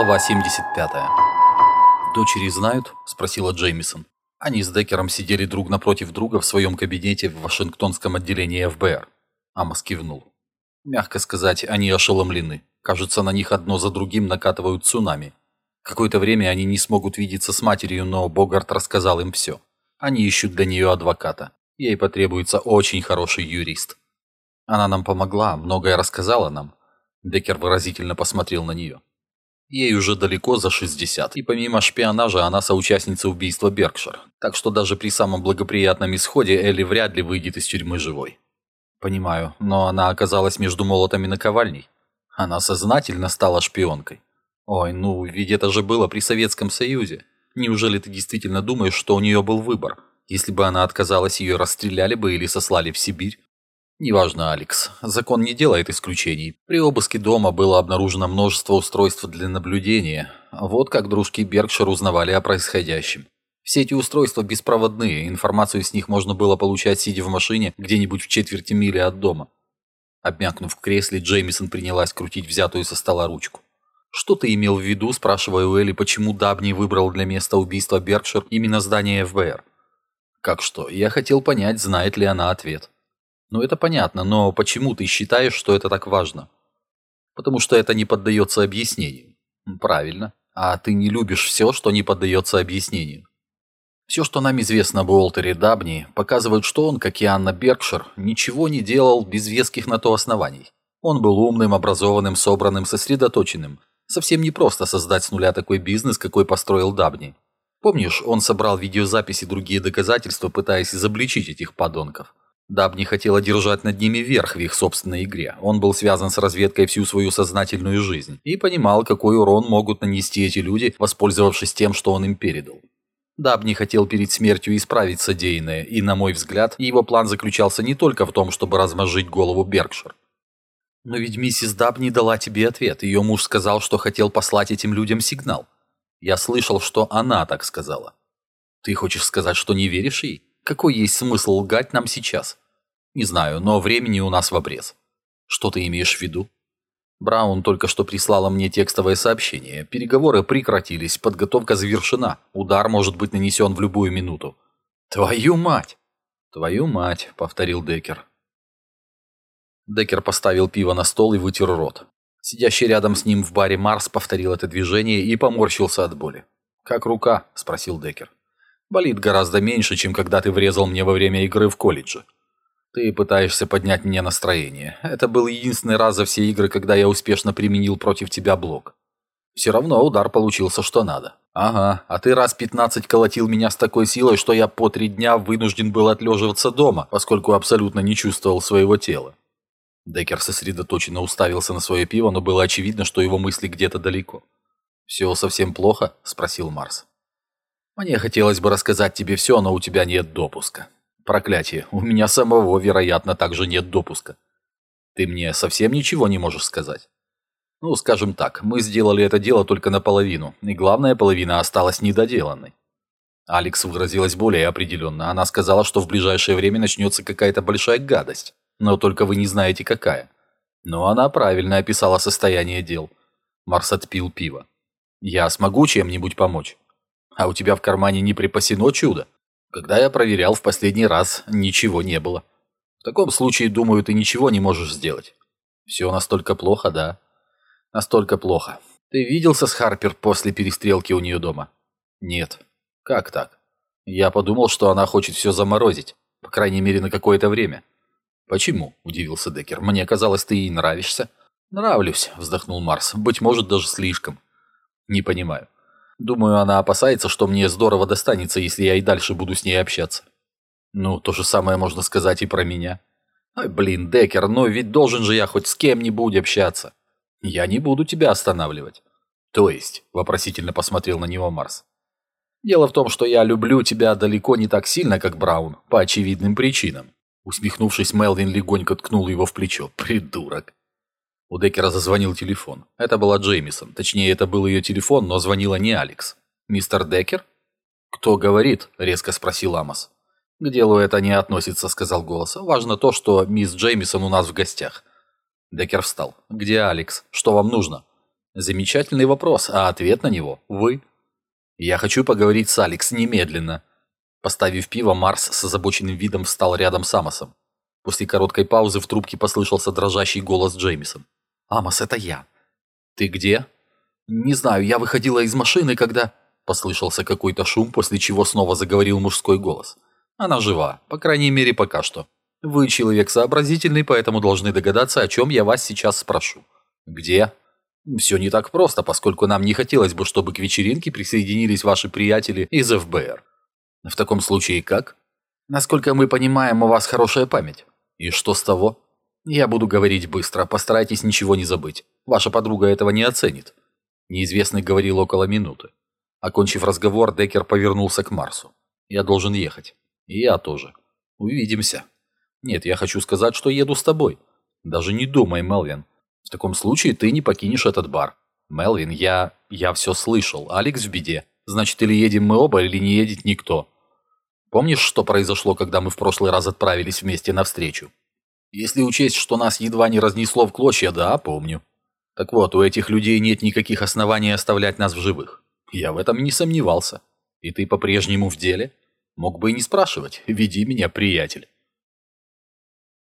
Глава 75. «Дочери знают?» – спросила Джеймисон. Они с Деккером сидели друг напротив друга в своем кабинете в Вашингтонском отделении ФБР. Амос кивнул. Мягко сказать, они ошеломлены. Кажется, на них одно за другим накатывают цунами. Какое-то время они не смогут видеться с матерью, но Богарт рассказал им все. Они ищут для нее адвоката. Ей потребуется очень хороший юрист. Она нам помогла, многое рассказала нам. Деккер выразительно посмотрел на нее. Ей уже далеко за 60, и помимо шпионажа она соучастница убийства Беркшир, так что даже при самом благоприятном исходе Элли вряд ли выйдет из тюрьмы живой. Понимаю, но она оказалась между молотами наковальней. Она сознательно стала шпионкой. Ой, ну, ведь это же было при Советском Союзе. Неужели ты действительно думаешь, что у нее был выбор? Если бы она отказалась, ее расстреляли бы или сослали в Сибирь? Неважно, Алекс. Закон не делает исключений. При обыске дома было обнаружено множество устройств для наблюдения. Вот как дружки Беркшир узнавали о происходящем. Все эти устройства беспроводные, информацию с них можно было получать, сидя в машине, где-нибудь в четверти мили от дома. Обмякнув в кресле, Джеймисон принялась крутить взятую со стола ручку. «Что ты имел в виду?» – спрашивая у Элли, почему Дабни выбрал для места убийства Беркшир именно здание ФБР. «Как что? Я хотел понять, знает ли она ответ». Ну это понятно, но почему ты считаешь, что это так важно? Потому что это не поддается объяснению. Правильно. А ты не любишь все, что не поддается объяснению. Все, что нам известно об Уолтере Дабни, показывает, что он, как и Анна Беркшир, ничего не делал без веских на то оснований. Он был умным, образованным, собранным, сосредоточенным. Совсем не просто создать с нуля такой бизнес, какой построил Дабни. Помнишь, он собрал видеозаписи и другие доказательства, пытаясь изобличить этих подонков. Даб не хотел одержать над ними верх в их собственной игре. Он был связан с разведкой всю свою сознательную жизнь и понимал, какой урон могут нанести эти люди, воспользовавшись тем, что он им передал. Даб не хотел перед смертью исправить содеянное, и, на мой взгляд, его план заключался не только в том, чтобы размозжить голову Беркшир. Но ведь миссис Даб не дала тебе ответ. Ее муж сказал, что хотел послать этим людям сигнал. Я слышал, что она так сказала. Ты хочешь сказать, что не веришь ей? Какой есть смысл лгать нам сейчас? Не знаю, но времени у нас в обрез. Что ты имеешь в виду? Браун только что прислала мне текстовое сообщение. Переговоры прекратились, подготовка завершена. Удар может быть нанесен в любую минуту. Твою мать! Твою мать, повторил Деккер. Деккер поставил пиво на стол и вытер рот. Сидящий рядом с ним в баре Марс повторил это движение и поморщился от боли. «Как рука?» – спросил Деккер. «Болит гораздо меньше, чем когда ты врезал мне во время игры в колледже. Ты пытаешься поднять мне настроение. Это был единственный раз за все игры, когда я успешно применил против тебя блок. Все равно удар получился что надо. Ага, а ты раз 15 колотил меня с такой силой, что я по три дня вынужден был отлеживаться дома, поскольку абсолютно не чувствовал своего тела. Деккер сосредоточенно уставился на свое пиво, но было очевидно, что его мысли где-то далеко. «Все совсем плохо?» – спросил Марс. «Мне хотелось бы рассказать тебе все, но у тебя нет допуска». Проклятие, у меня самого, вероятно, также нет допуска. Ты мне совсем ничего не можешь сказать? Ну, скажем так, мы сделали это дело только наполовину, и главная половина осталась недоделанной. Алекс выразилась более определенно. Она сказала, что в ближайшее время начнется какая-то большая гадость, но только вы не знаете какая. Но она правильно описала состояние дел. Марс отпил пиво. Я смогу чем-нибудь помочь? А у тебя в кармане не припасено чудо? Когда я проверял в последний раз, ничего не было. В таком случае, думаю, ты ничего не можешь сделать. Все настолько плохо, да? Настолько плохо. Ты виделся с Харпер после перестрелки у нее дома? Нет. Как так? Я подумал, что она хочет все заморозить. По крайней мере, на какое-то время. Почему? Удивился Деккер. Мне казалось, ты ей нравишься. Нравлюсь, вздохнул Марс. Быть может, даже слишком. Не понимаю. Думаю, она опасается, что мне здорово достанется, если я и дальше буду с ней общаться. Ну, то же самое можно сказать и про меня. Ай, блин, Деккер, но ведь должен же я хоть с кем-нибудь общаться. Я не буду тебя останавливать. То есть, вопросительно посмотрел на него Марс. Дело в том, что я люблю тебя далеко не так сильно, как Браун, по очевидным причинам. Усмехнувшись, Мелвин легонько ткнул его в плечо. Придурок. У Деккера зазвонил телефон. Это была Джеймисон. Точнее, это был ее телефон, но звонила не Алекс. «Мистер Деккер?» «Кто говорит?» – резко спросил Амос. «К делу это не относится», – сказал голос. «Важно то, что мисс Джеймисон у нас в гостях». Деккер встал. «Где Алекс? Что вам нужно?» Замечательный вопрос, а ответ на него – вы. Я хочу поговорить с Алекс немедленно. Поставив пиво, Марс с озабоченным видом встал рядом с Амосом. После короткой паузы в трубке послышался дрожащий голос Джеймисон. «Амос, это я». «Ты где?» «Не знаю, я выходила из машины, когда...» Послышался какой-то шум, после чего снова заговорил мужской голос. «Она жива, по крайней мере, пока что. Вы человек сообразительный, поэтому должны догадаться, о чем я вас сейчас спрошу. Где?» «Все не так просто, поскольку нам не хотелось бы, чтобы к вечеринке присоединились ваши приятели из ФБР. В таком случае как? Насколько мы понимаем, у вас хорошая память. И что с того? Я буду говорить быстро, постарайтесь ничего не забыть. Ваша подруга этого не оценит. Неизвестный говорил около минуты. Окончив разговор, Деккер повернулся к Марсу. Я должен ехать. И я тоже. Увидимся. Нет, я хочу сказать, что еду с тобой. Даже не думай, Мелвин. В таком случае ты не покинешь этот бар. Мелвин, я... я все слышал. Алекс в беде. Значит, или едем мы оба, или не едет никто. Помнишь, что произошло, когда мы в прошлый раз отправились вместе навстречу? Если учесть, что нас едва не разнесло в клочья, да, помню. Так вот, у этих людей нет никаких оснований оставлять нас в живых. Я в этом не сомневался. И ты по-прежнему в деле? Мог бы и не спрашивать. Веди меня, приятель.